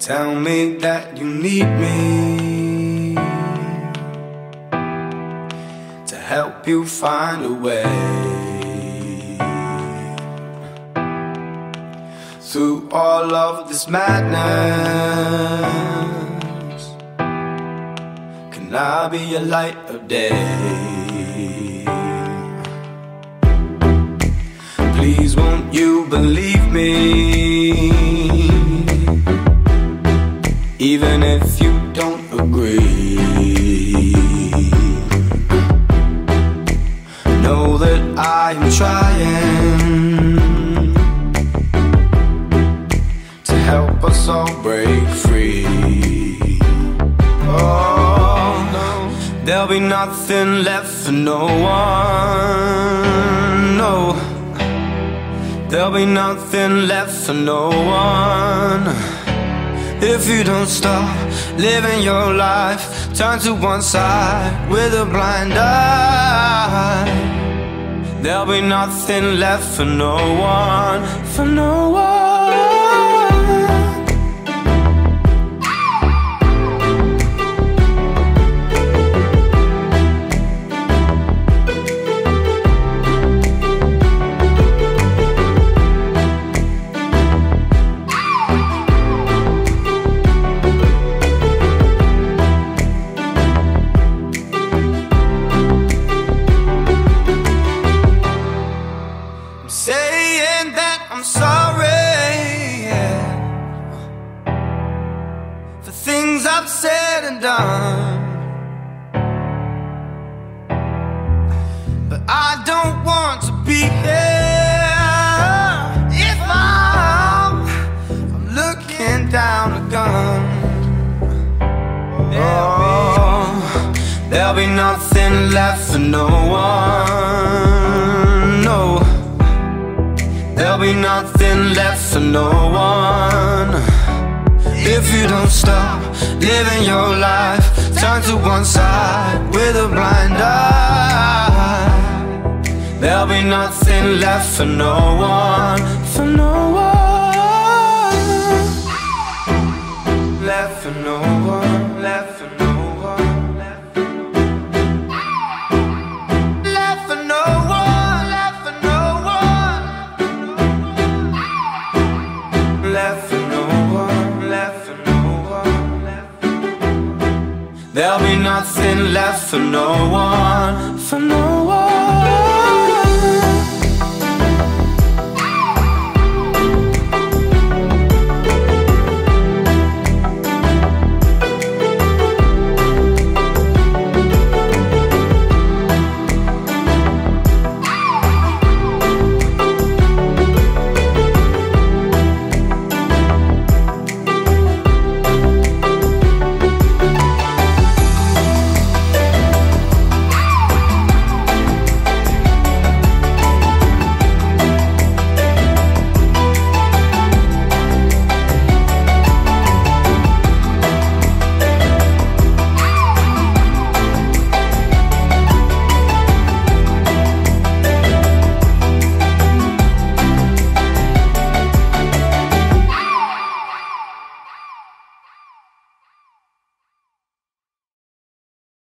Tell me that you need me to help you find a way through all of this madness. Can I be a light of day? Please, won't you believe me? That I am trying to help us all break free. Oh no, there'll be nothing left for no one. No, there'll be nothing left for no one. If you don't stop living your life, turn to one side with a blind eye. There'll be nothing left for no one, for no one. I'm sorry yeah, for things I've said and done, but I don't want to be here if I'm, I'm looking down a gun. There'll be oh, nothing left for no one. For no one, If you don't stop living your life, turn to one side with a blind eye, there'll be nothing left for no one, for no one. Left for no one, left for no one. There'll be nothing left for no one, for no one.